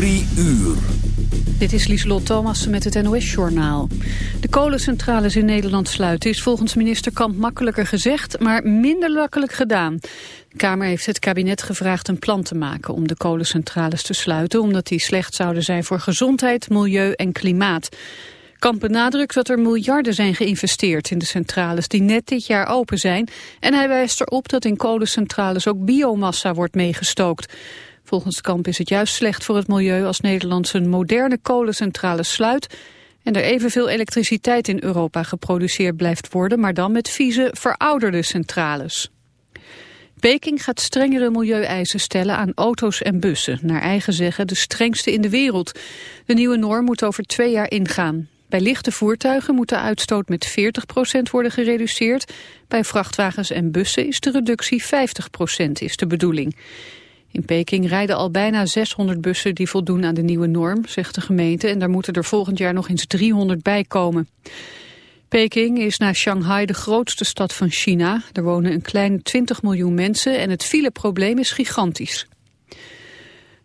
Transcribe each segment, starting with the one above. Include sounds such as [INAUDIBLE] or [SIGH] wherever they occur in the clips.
Uur. Dit is Lieselot Thomas met het NOS-journaal. De kolencentrales in Nederland sluiten is volgens minister Kamp makkelijker gezegd, maar minder makkelijk gedaan. De Kamer heeft het kabinet gevraagd een plan te maken om de kolencentrales te sluiten, omdat die slecht zouden zijn voor gezondheid, milieu en klimaat. Kamp benadrukt dat er miljarden zijn geïnvesteerd in de centrales die net dit jaar open zijn. En hij wijst erop dat in kolencentrales ook biomassa wordt meegestookt. Volgens Kamp is het juist slecht voor het milieu als Nederland zijn moderne kolencentrale sluit en er evenveel elektriciteit in Europa geproduceerd blijft worden, maar dan met vieze, verouderde centrales. Peking gaat strengere milieueisen stellen aan auto's en bussen. Naar eigen zeggen de strengste in de wereld. De nieuwe norm moet over twee jaar ingaan. Bij lichte voertuigen moet de uitstoot met 40% worden gereduceerd. Bij vrachtwagens en bussen is de reductie 50% is de bedoeling. In Peking rijden al bijna 600 bussen die voldoen aan de nieuwe norm, zegt de gemeente. En daar moeten er volgend jaar nog eens 300 bij komen. Peking is na Shanghai de grootste stad van China. Er wonen een kleine 20 miljoen mensen en het fileprobleem is gigantisch.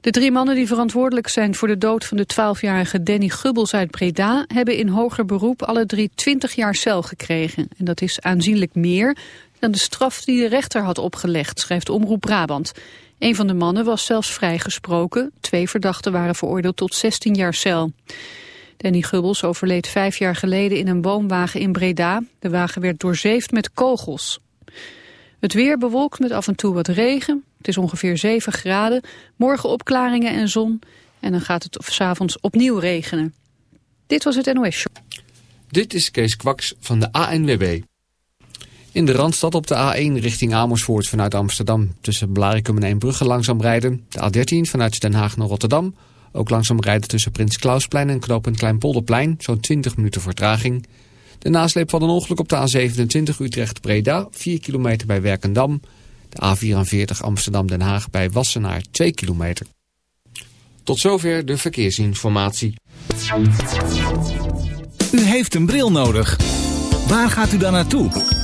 De drie mannen die verantwoordelijk zijn voor de dood van de 12-jarige Danny Gubbels uit Breda... hebben in hoger beroep alle drie 20 jaar cel gekregen. En dat is aanzienlijk meer dan de straf die de rechter had opgelegd, schrijft Omroep Brabant. Een van de mannen was zelfs vrijgesproken. Twee verdachten waren veroordeeld tot 16 jaar cel. Danny Gubbels overleed vijf jaar geleden in een woonwagen in Breda. De wagen werd doorzeefd met kogels. Het weer bewolkt met af en toe wat regen. Het is ongeveer 7 graden. Morgen opklaringen en zon. En dan gaat het s'avonds opnieuw regenen. Dit was het NOS Show. Dit is Kees Kwaks van de ANWB. In de Randstad op de A1 richting Amersfoort vanuit Amsterdam... tussen Blarikum en Eembrugge langzaam rijden. De A13 vanuit Den Haag naar Rotterdam. Ook langzaam rijden tussen Prins Klausplein en knooppunt Kleinpolderplein. Zo'n 20 minuten vertraging. De nasleep van een ongeluk op de A27 Utrecht-Breda. 4 kilometer bij Werkendam. De A44 Amsterdam-Den Haag bij Wassenaar 2 kilometer. Tot zover de verkeersinformatie. U heeft een bril nodig. Waar gaat u dan naartoe?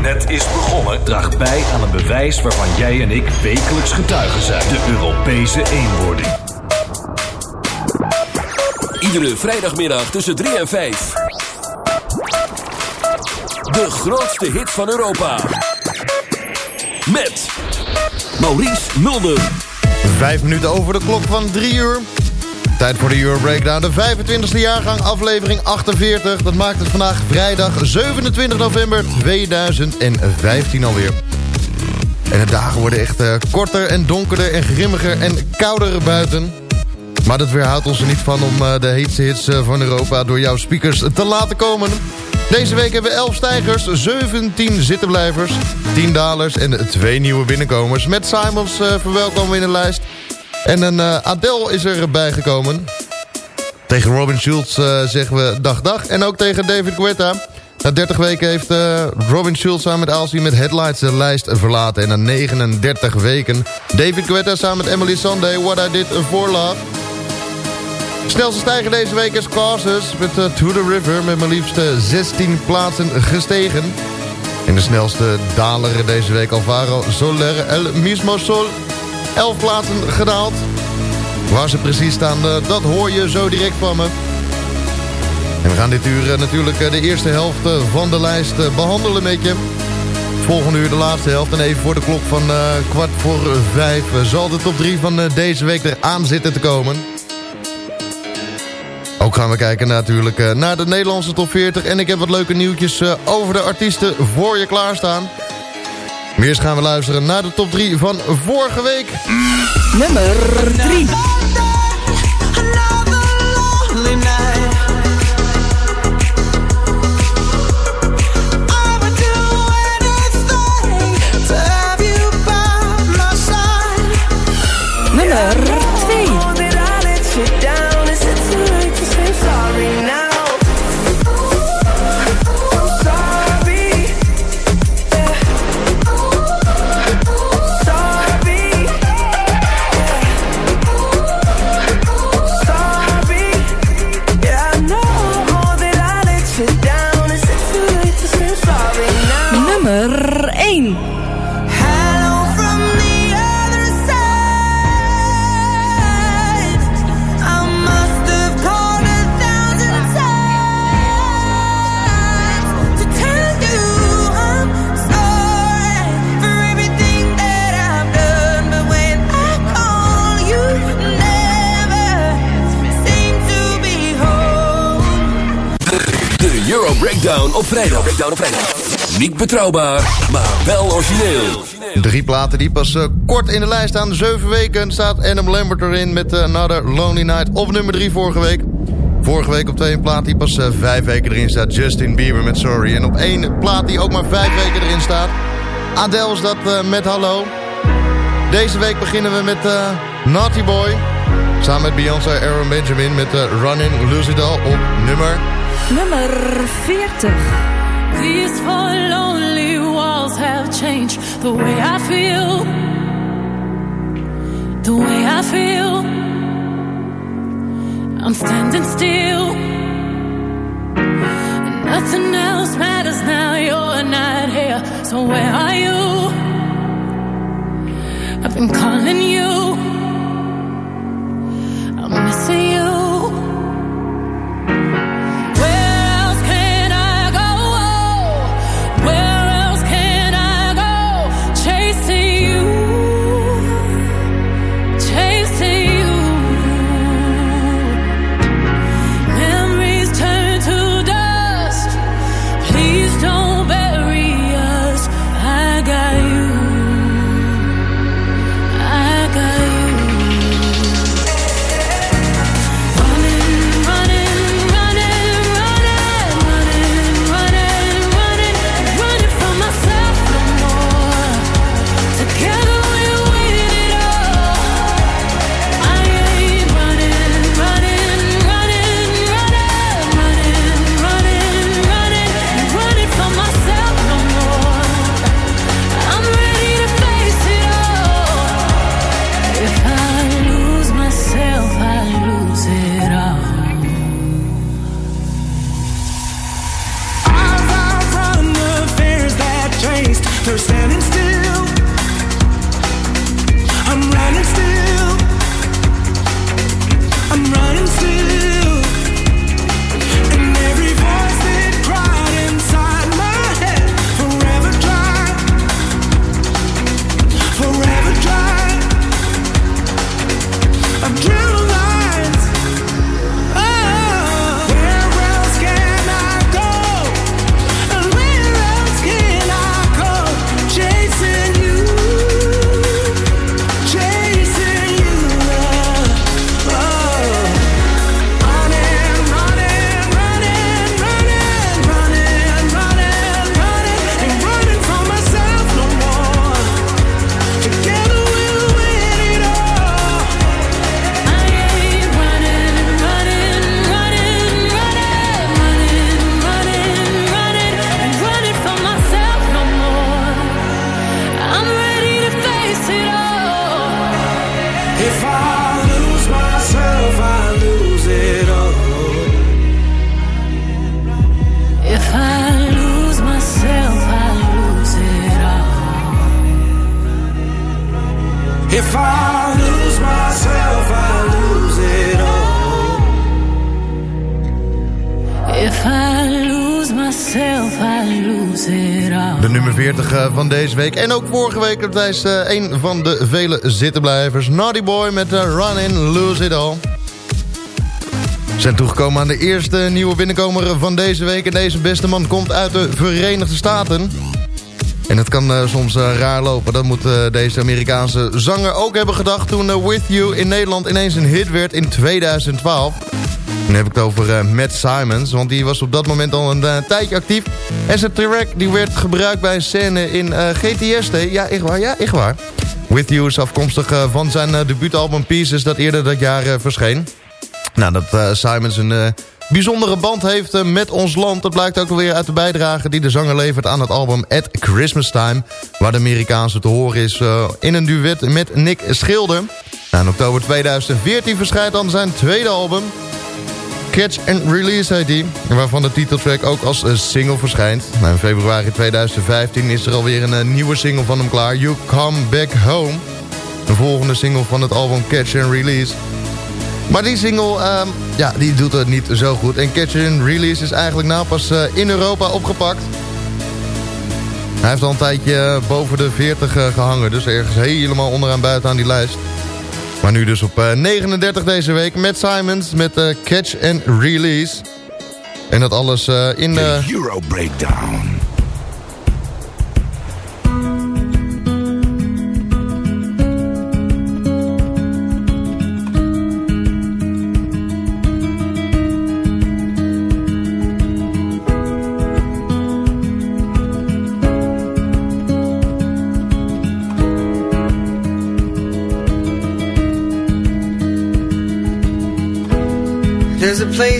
net is begonnen, draagt bij aan een bewijs waarvan jij en ik wekelijks getuigen zijn: de Europese eenwording. Iedere vrijdagmiddag tussen 3 en 5. De grootste hit van Europa. Met Maurice Mulder. Vijf minuten over de klok van drie uur. Tijd voor de Euro Breakdown, de 25e jaargang, aflevering 48. Dat maakt het vandaag vrijdag 27 november 2015 alweer. En de dagen worden echt uh, korter en donkerder en grimmiger en kouder buiten. Maar dat weerhoudt ons er niet van om uh, de heetste hits uh, van Europa door jouw speakers te laten komen. Deze week hebben we 11 stijgers, 17 zittenblijvers, 10 dalers en 2 nieuwe binnenkomers. Met Simons verwelkomen we in de lijst. En een uh, Adele is erbij gekomen. Tegen Robin Schulz uh, zeggen we dag dag. En ook tegen David Guetta. Na 30 weken heeft uh, Robin Schulz samen met Alcy met Headlights de lijst verlaten. En na 39 weken David Guetta samen met Emily Sunday What I Did For Love. Snelste stijger deze week is Causes met To The River met maar liefst 16 plaatsen gestegen. En de snelste daler deze week Alvaro Soler El Mismo Sol 11 plaatsen gedaald. Waar ze precies staan, dat hoor je zo direct van me. En we gaan dit uur natuurlijk de eerste helft van de lijst behandelen met je. Volgende uur de laatste helft. En even voor de klok van kwart voor vijf zal de top 3 van deze week eraan zitten te komen. Ook gaan we kijken natuurlijk naar de Nederlandse top 40. En ik heb wat leuke nieuwtjes over de artiesten voor je klaarstaan. Maar eerst gaan we luisteren naar de top 3 van vorige week. Nummer 3. Niet betrouwbaar, maar wel origineel. Drie platen die pas uh, kort in de lijst staan. Zeven weken staat Adam Lambert erin met uh, Another Lonely Night. Op nummer drie vorige week. Vorige week op twee een plaat die pas uh, vijf weken erin staat. Justin Bieber met Sorry. En op één plaat die ook maar vijf weken erin staat. Adele is dat met Hallo. Deze week beginnen we met Naughty Boy. Samen met Beyoncé Aaron Benjamin met Running Lucidal op nummer... Nummer 40. These four lonely walls have changed the way I feel. The way I feel. I'm standing still. Nothing else matters now. You're not here. So where are you? I've been calling you. Week. En ook vorige week op is uh, een van de vele zittenblijvers. Naughty Boy met uh, Run In, Lose It All. We zijn toegekomen aan de eerste nieuwe binnenkomer van deze week. En deze beste man komt uit de Verenigde Staten. En het kan uh, soms uh, raar lopen. Dat moet uh, deze Amerikaanse zanger ook hebben gedacht... toen With You in Nederland ineens een hit werd in 2012. Dan heb ik het over Matt Simons. Want die was op dat moment al een tijdje actief. En zijn track die werd gebruikt bij een scène in GTSD. Ja, echt waar. Ja, echt waar. With You is afkomstig van zijn debuutalbum Pieces... dat eerder dat jaar verscheen. Nou, dat Simons een bijzondere band heeft eh, met ons land. Dat blijkt ook alweer uit de bijdrage die de zanger levert aan het album At Christmas Time. Waar de Amerikaanse te horen is uh, in een duet met Nick Schilder. In oktober 2014 verschijnt dan zijn tweede album. Catch and Release heet die, waarvan de titeltrack ook als single verschijnt. In februari 2015 is er alweer een nieuwe single van hem klaar, You Come Back Home. De volgende single van het album Catch and Release. Maar die single, um, ja, die doet het niet zo goed. En Catch and Release is eigenlijk nou pas uh, in Europa opgepakt. Hij heeft al een tijdje uh, boven de 40 uh, gehangen. Dus ergens helemaal onderaan buiten aan die lijst. Maar nu dus op 39 deze week met Simons met Catch and Release. En dat alles in de... Euro Breakdown.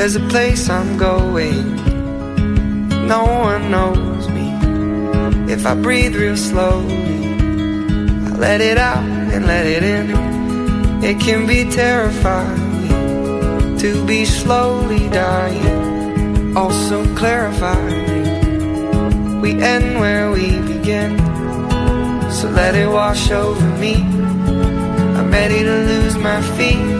There's a place I'm going. No one knows me. If I breathe real slowly, I let it out and let it in. It can be terrifying to be slowly dying. Also clarifying. We end where we begin. So let it wash over me I'm ready to lose my feet.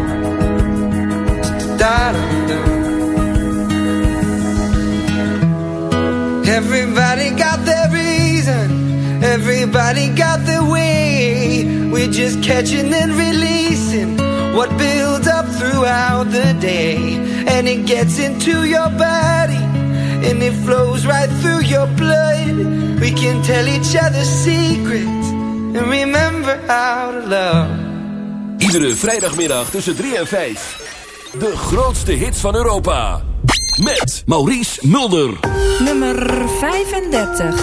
Everybody got their reason. Everybody got their way. We're just catching and releasing what builds up throughout the day. And it gets into your body. And it flows right through your blood. We can tell each other secrets. And remember how to love. Iedere vrijdagmiddag tussen 3 en 5. De grootste hits van Europa. Met Maurice Mulder. Nummer 35.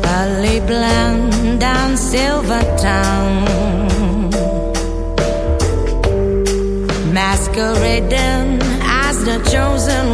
Valley Bland down Silvertown Masquerading as the chosen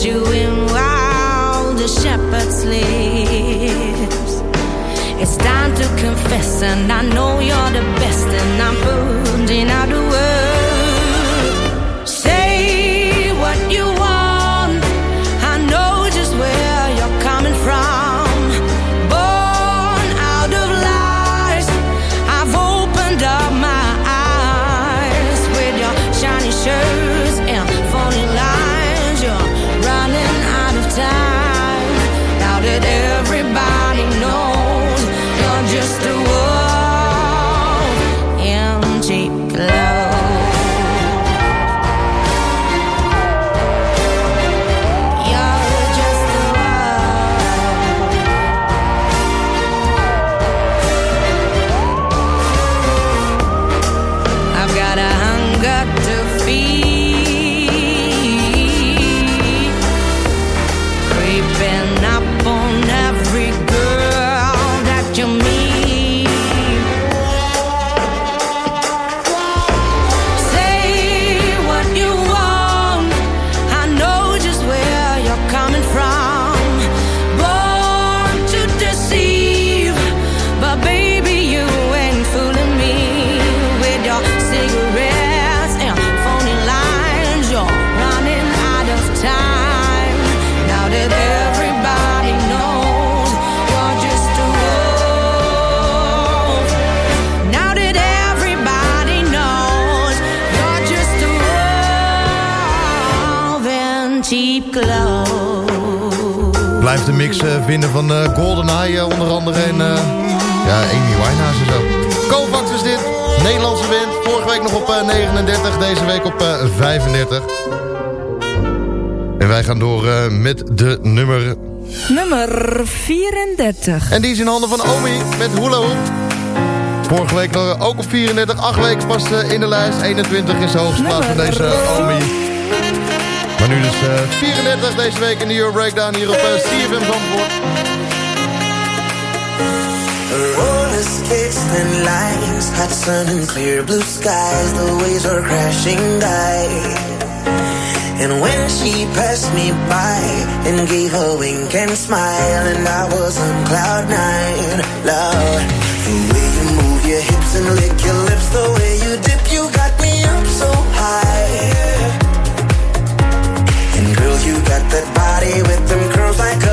Let you in while the shepherd sleeps. It's time to confess, and I know you're the best, and I'm putting out the word. Blijft de mix eh, vinden van eh, GoldenEye eh, onder andere. En ja, Amy Winehouse en zo. Kovacs is dit. Nederlandse band. Vorige week nog op eh, 39. Deze week op eh, 35. En wij gaan door met de nummer... Nummer 34. En die is in handen van Omi met Hula Hoop. Vorige week nog ook op 34. Acht weken pas in de lijst. 21 is de hoogste plaats van deze Omi. Maar nu dus eh, uh, 34 deze week in de Euro Breakdown hier op eh, uh, CFM Zandvoort. and lines, hot sun and clear blue skies, the waves are crashing by. And when she passed me by and gave a wink and smile, and I was on cloud nine, love. The way you move your hips and lick your lips, the way got that body with them curls like a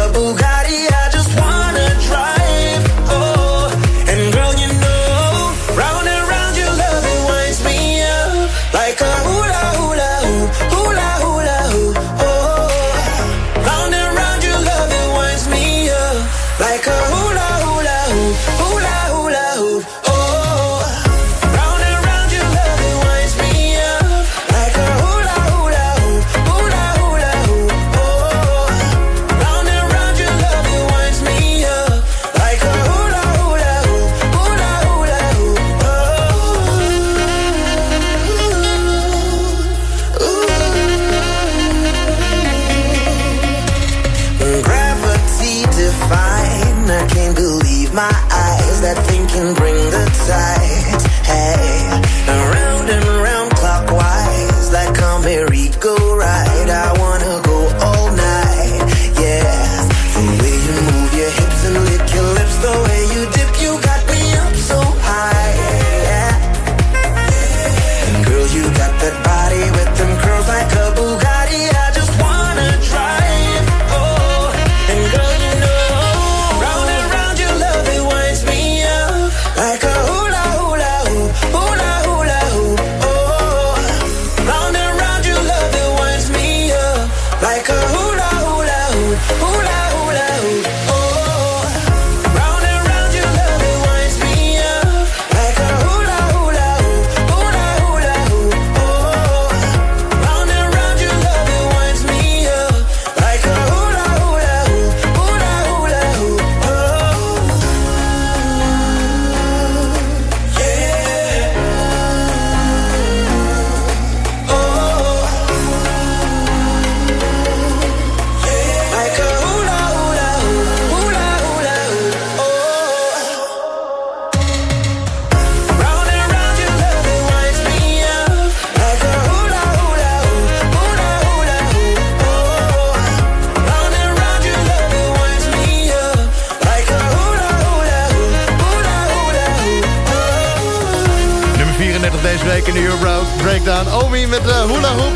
Making Your Breakdown. Omi met de hula hoop.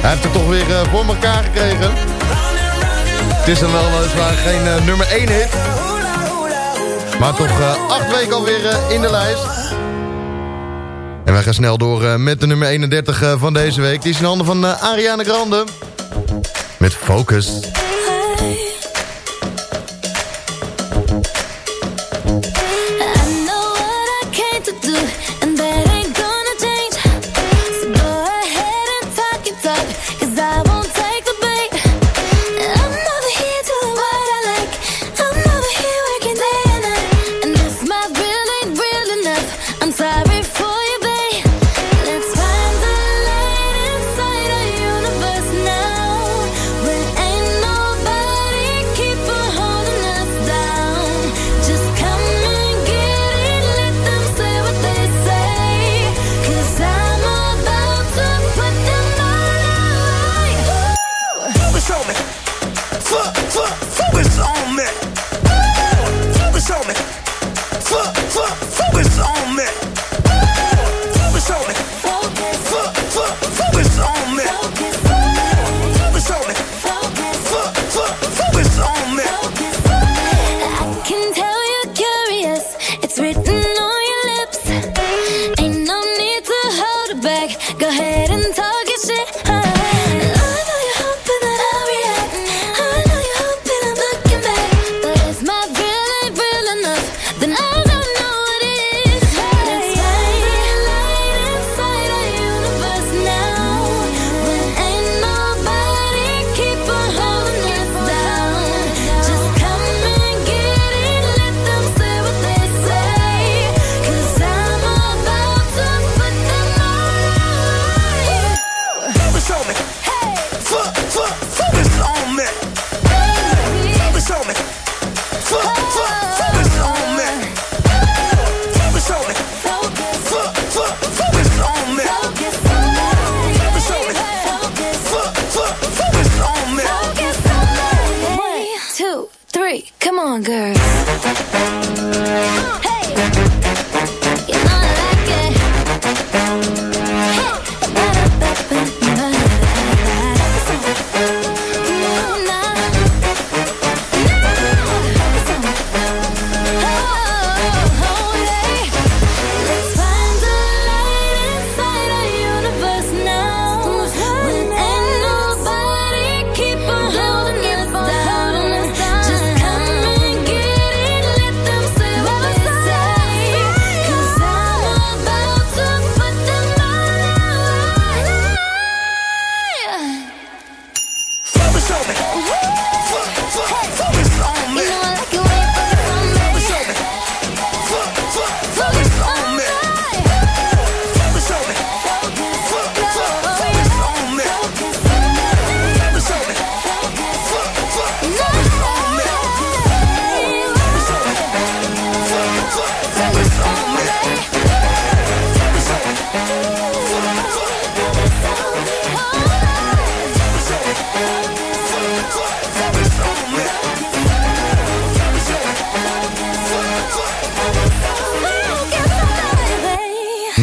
Hij heeft het toch weer eh, voor elkaar gekregen. Het is dan wel eh, weliswaar geen nummer 1 hit. Maar toch acht weken alweer in de lijst. En wij gaan snel door met de nummer 31 van deze week. Die is in handen van Ariana Grande. Met Focus.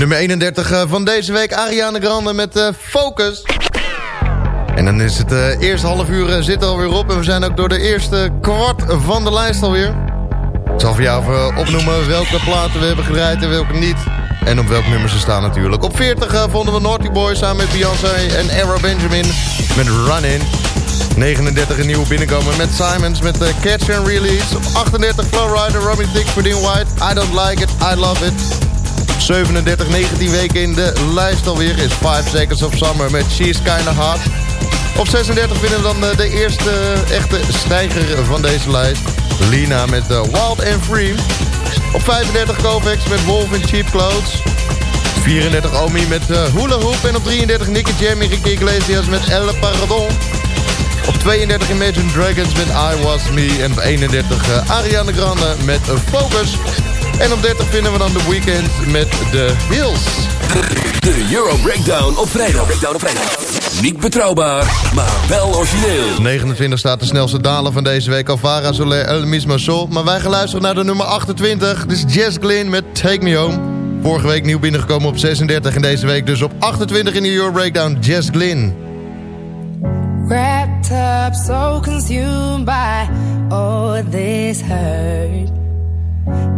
Nummer 31 eh, van deze week, Ariana Grande met uh, Focus. En dan is het uh, eerste half uur zit alweer op. En we zijn ook door de eerste kwart van de lijst alweer. Ik zal voor jou even opnoemen welke platen we hebben gedraaid en welke niet. En op welk nummer ze staan natuurlijk. Op 40 vonden we Naughty Boy samen met Beyoncé en Arrow Benjamin met Run 39 een nieuwe binnenkomen met Simons met Catch and Release. Op 38 Flowrider, Robin Thicke, Verdien White. I Don't Like It, I Love It. 37, 19 weken in de lijst alweer is 5 Seconds of Summer met She's Kinda Hot. Op 36 vinden we dan de, de eerste echte stijger van deze lijst. Lina met uh, Wild and Free. Op 35 Kovacs met Wolf in Cheap Clothes. 34 Omi met Hula Hoop. En op 33 Nicky Jam en Ricky Iglesias met Elle Paradon. Op 32 Imagine Dragons met I Was Me. En op 31 uh, Ariana Grande met Focus. En op 30 vinden we dan The Weeknd met The Hills. De Euro Breakdown op vrijdag. Breakdown op vrijdag. Niet betrouwbaar, maar wel origineel. 29 staat de snelste daler van deze week. Alvara Soler El Mismo Sol. Maar wij gaan luisteren naar de nummer 28. Dit is Jess Glynn met Take Me Home. Vorige week nieuw binnengekomen op 36. En deze week dus op 28 in de Euro Breakdown. Jess Glynn. Wrapped up, so consumed by all this hurt.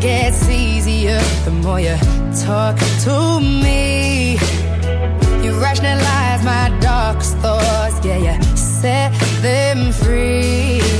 gets easier the more you talk to me. You rationalize my darkest thoughts, yeah, you set them free.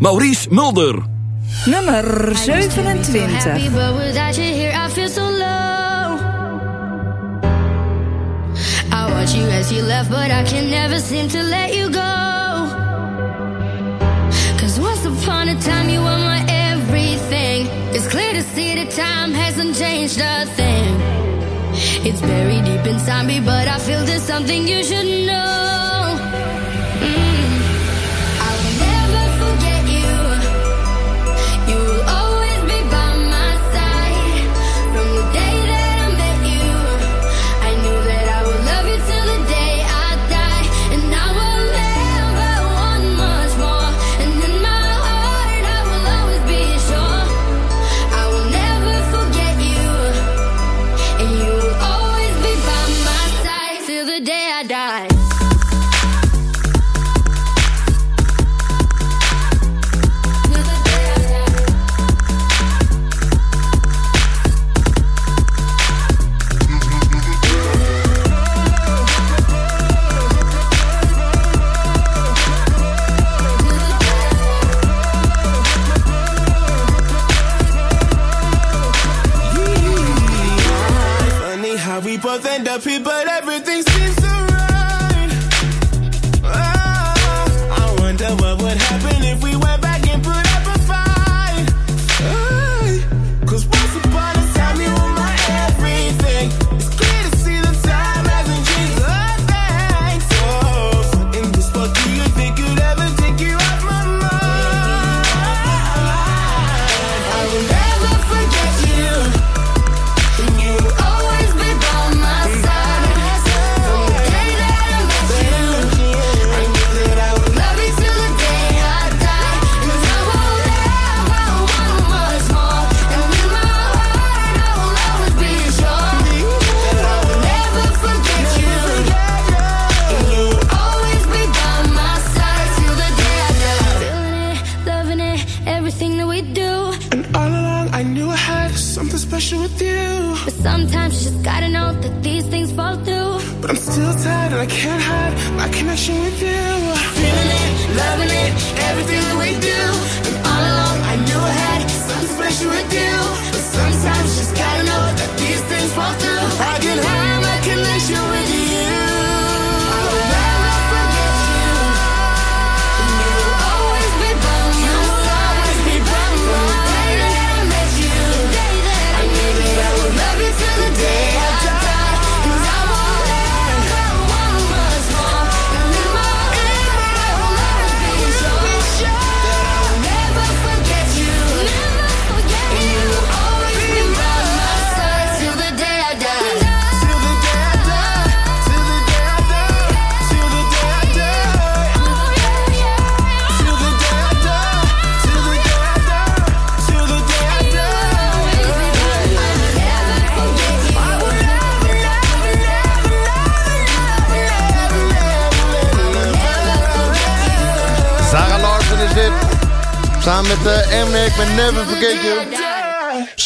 Maurice Mulder. Nummer 27. Happy, but without you I feel so low. I watch you as you left, but I can never seem to let you go. Cause once upon a time, you were my everything. It's clear to see that time hasn't changed a thing. It's buried deep inside me, but I feel there's something you should know.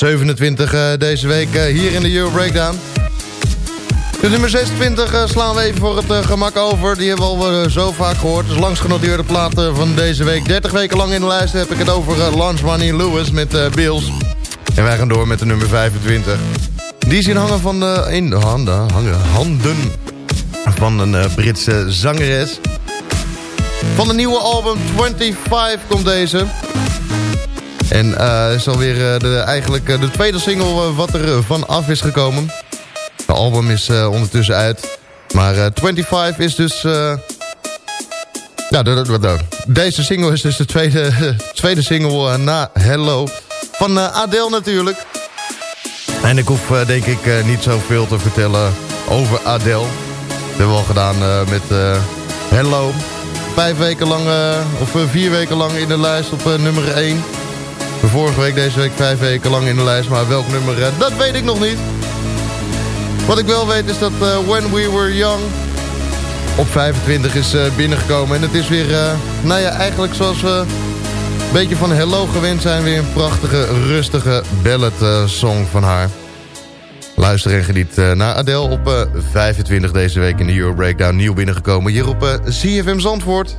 27 eh, deze week eh, hier in de Euro Breakdown. De nummer 26 eh, slaan we even voor het gemak over. Die hebben we al zo vaak gehoord. Dus langs genoteerde platen van deze week. 30 weken lang in de lijst heb ik het over Launch Money Lewis met Bills. En wij gaan door met de nummer 25. Die zien hangen van de, in de handen, hangen, handen van een Britse zangeres. Van de nieuwe album 25 komt deze. En eh is alweer eh, de, eigenlijk eh, de tweede single wat er van af is gekomen. De album is ondertussen uit. Maar eh, 25 is dus... ja, de, de- de- deze single is dus de tweede, [LAUGHS] tweede single na Hello. Van Adele natuurlijk. En ik hoef denk ik niet zoveel te vertellen over Adele. Dat hebben we al gedaan met Hello. Vijf weken lang, of vier weken lang in de lijst op nummer 1. Vorige week, deze week vijf weken lang in de lijst. Maar welk nummer, eh, dat weet ik nog niet. Wat ik wel weet is dat eh, When We Were Young op 25 is eh, binnengekomen. En het is weer, nou ja, eigenlijk zoals we een beetje van Hello gewend zijn. Weer een prachtige, rustige ballad song van haar. Luister en geniet naar Adele op eh, 25 deze week in de Euro Breakdown. Nieuw binnengekomen hier op CFM Zandvoort.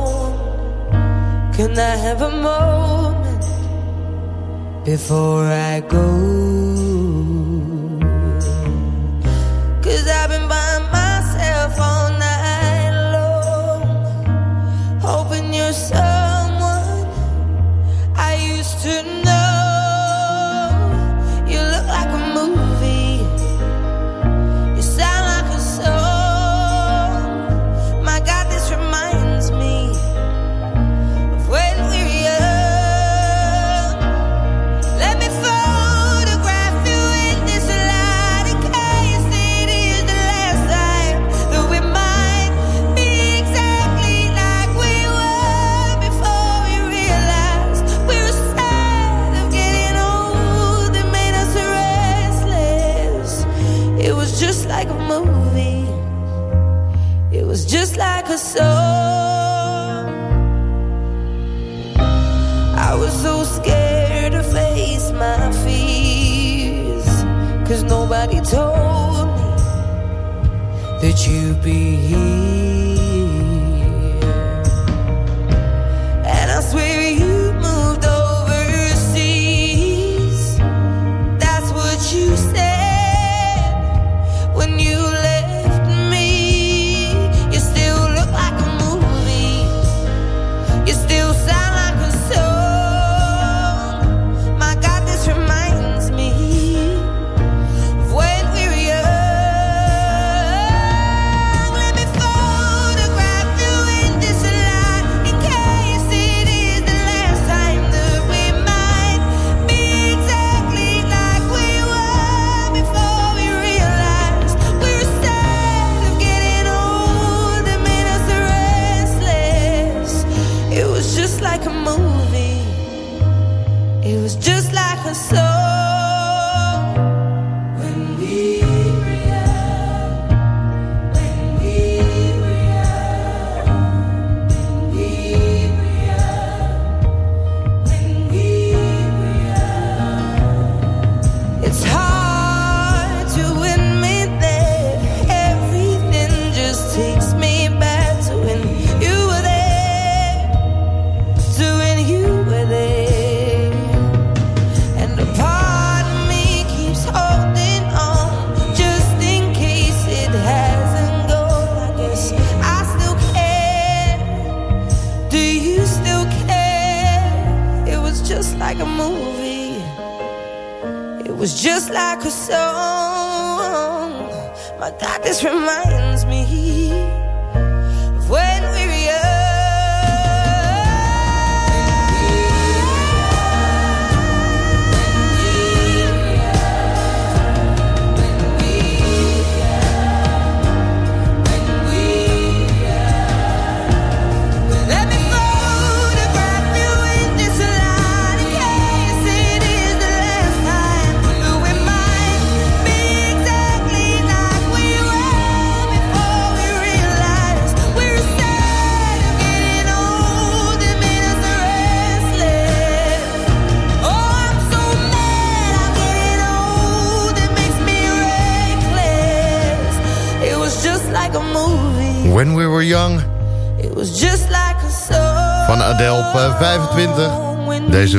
can I have a moment before I go? like a moon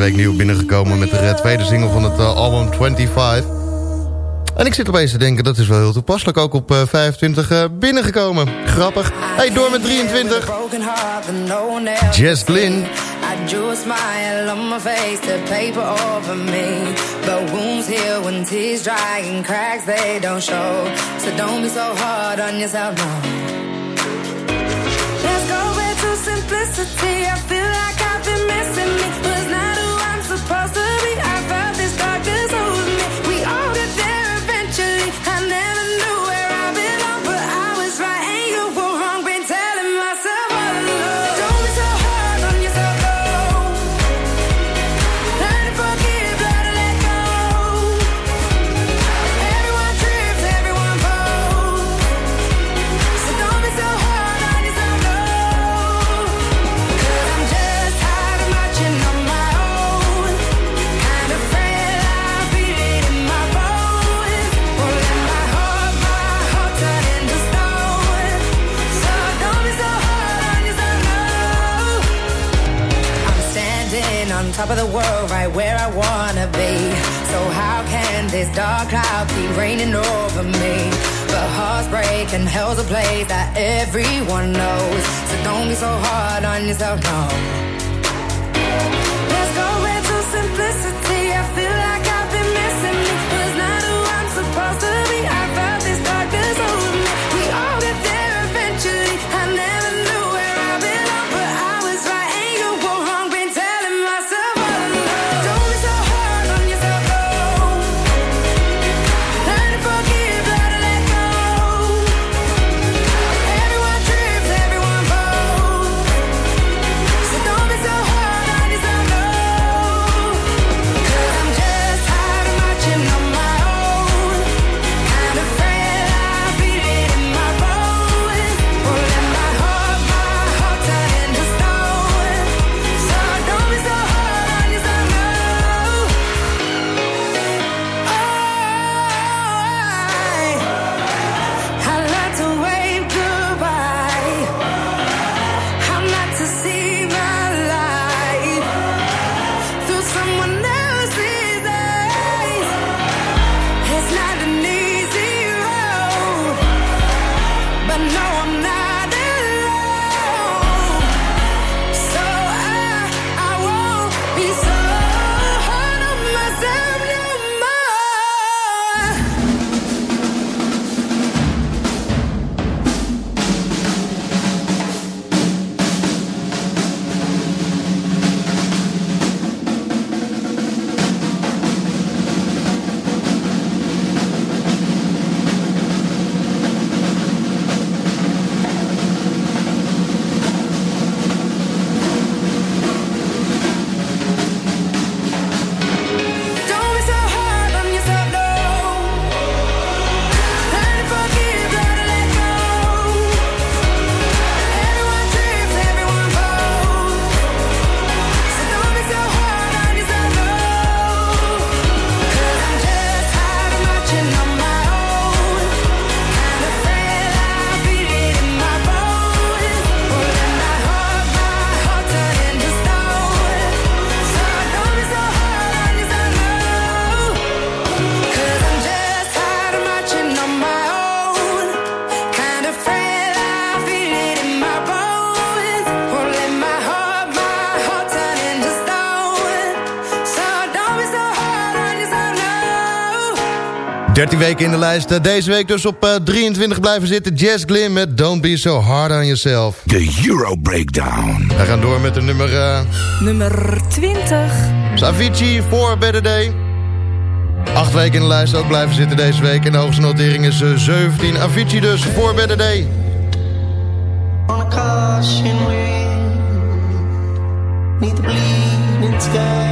week nieuw binnengekomen met de tweede single van het eh, album 25. En ik zit opeens te denken, dat is wel heel toepasselijk. Ook op eh, 25 eh, binnengekomen. Grappig. Hey, door met 23. Jess Glynn. I drew a smile on my face, the paper over me. But wounds heal when tears dry and cracks they don't show. So don't be so hard on yourself, no. Let's go back to simplicity. I feel like I've been missing me. past dark clouds keep raining over me. But hearts break and hell's a place that everyone knows. So don't be so hard on yourself, no. Let's go into simplicity. I feel like 13 weken in de lijst. Eh, deze week dus op eh, 23 blijven zitten. Jazz Glim met Don't Be So Hard On Yourself. The Euro Breakdown. We gaan door met de nummer... Eh, nummer 20. Savici, voor Better Day. Acht weken in de lijst ook blijven zitten deze week. En de hoogste notering is 17. Avicii dus, voor Better Day. On a caution wind, need bleed in sky.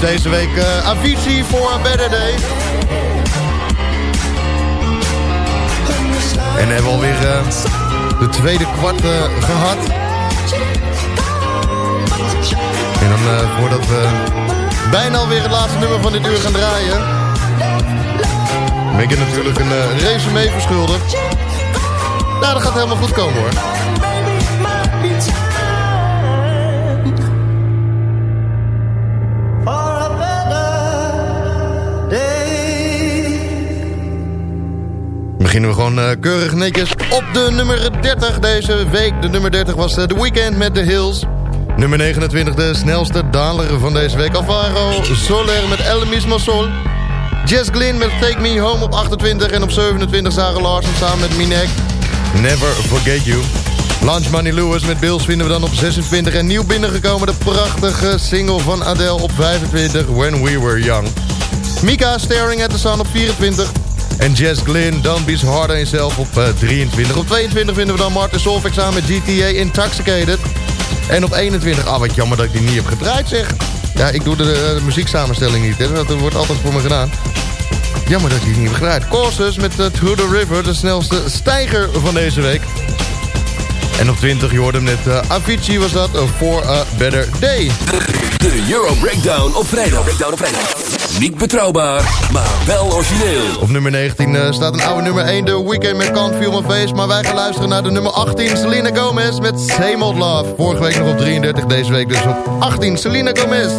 dus deze week. eh, Avicii voor A Better Day. En hebben we alweer eh, de tweede kwart eh, gehad. En dan voordat we bijna alweer het laatste nummer van dit uur gaan draaien... ben ik natuurlijk een resume verschuldigd. Nou, dat gaat helemaal goed komen hoor. Beginnen we gewoon eh, keurig netjes op de nummer 30 deze week. De nummer 30 was eh, The Weeknd met The Hills. Nummer 29, de snelste daler van deze week. Alvaro Soler met El Mismo Sol. Jess Glynn met Take Me Home op 28. En op 27 Sarah Larsen samen met Minek. Never Forget You. Lunch Money Lewis met Bills vinden we dan op 26. En nieuw binnengekomen de prachtige single van Adele op 25. When We Were Young. Mika Staring at the Sun op 24. En Jess Glynn, Don't Be So Hard on Yourself op eh, 23. Op 22 vinden we dan Martin Solveig samen met GTA Intoxicated. En op 21, ah wat jammer dat ik die niet heb gedraaid zeg. Ja, ik doe de, de muzieksamenstelling niet, hè. dat wordt altijd voor me gedaan. Jammer dat ik die niet heb gedraaid. Courses met uh, The River, de snelste stijger van deze week. En op 20, je hoorde hem net, eh, Avicii was dat, For A Better Day. De Euro Breakdown op vrijdag. Breakdown op vrijdag. Niet betrouwbaar, maar wel origineel. Op nummer 19 eh, staat een oude nummer 1, The Weeknd met Can't Feel My Face. Maar wij gaan luisteren naar de nummer 18, Selena Gomez met Same Old Love. Vorige week nog op 33, deze week dus op 18, Selena Gomez.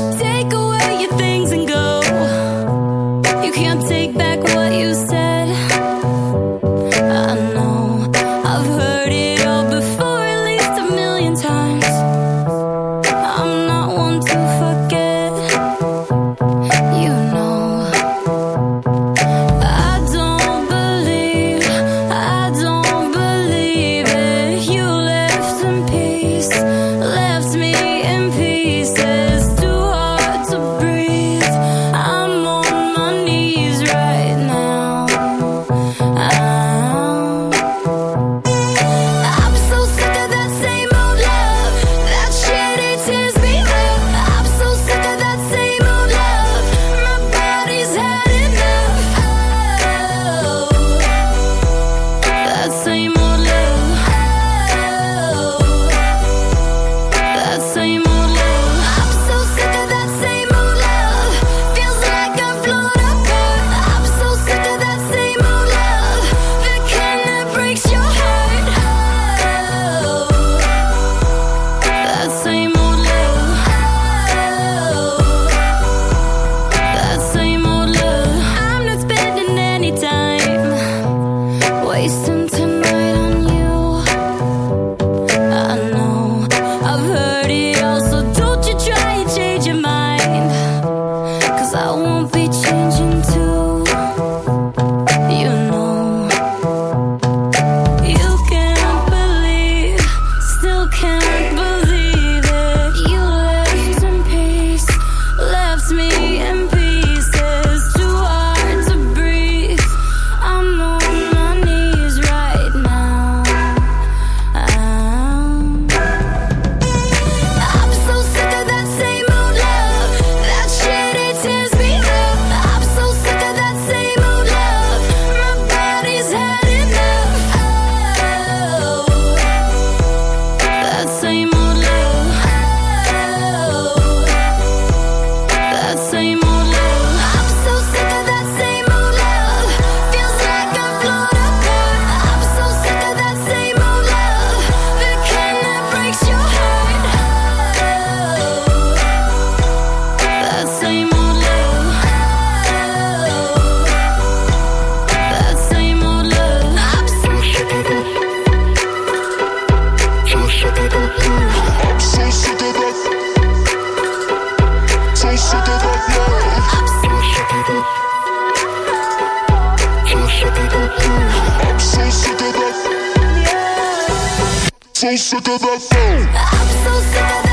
So sick of that phone. I'm so sick of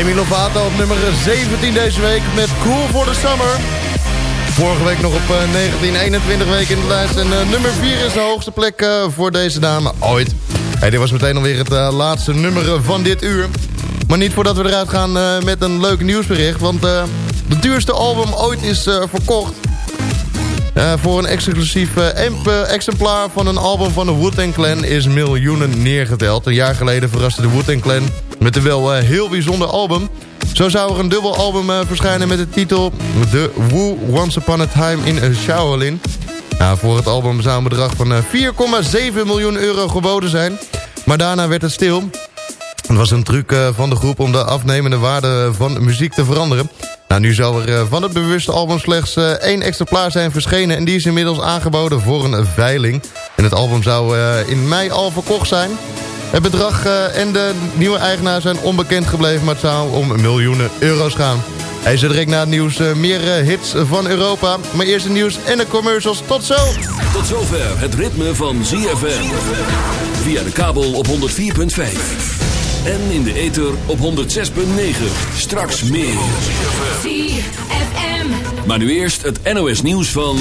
Demi Lovato op nummer 17 deze week met Cool for the Summer. Vorige week nog op eh, 19, 21 weken in de lijst. En eh, nummer 4 is de hoogste plek eh, voor deze dame ooit. Hey, dit was meteen alweer het eh, laatste nummer eh, van dit uur. Maar niet voordat we eruit gaan eh, met een leuk nieuwsbericht. Want eh de duurste album ooit is eh, verkocht. Eh, voor een exclusief eh, emp- eh, exemplaar van een album van de Wu-Tang Clan is miljoenen neergeteld. Een jaar geleden verraste de Wu-Tang Clan met een wel eh, heel bijzonder album. Zo zou er een dubbel album eh, verschijnen met de titel The Wu Once Upon a Time in Shaolin. Nou, voor het album zou een bedrag van eh, 4,7 miljoen euro geboden zijn. Maar daarna werd het stil. Het was een truc eh, van de groep om de afnemende waarde van muziek te veranderen. Nou, nu zal er eh, van het bewuste album slechts eh, één exemplaar zijn verschenen... en die is inmiddels aangeboden voor een veiling. En het album zou eh, in mei al verkocht zijn. Het bedrag eh, en de nieuwe eigenaar zijn onbekend gebleven... maar het zou om miljoenen euro's gaan. Hij zit direct na het nieuws eh, meer eh, hits van Europa. Maar eerst het nieuws en de commercials. Tot zo! Tot zover het ritme van ZFM. Via de kabel op 104.5. En in de ether op 106.9. Straks meer. ZFM. Maar nu eerst het NOS nieuws van...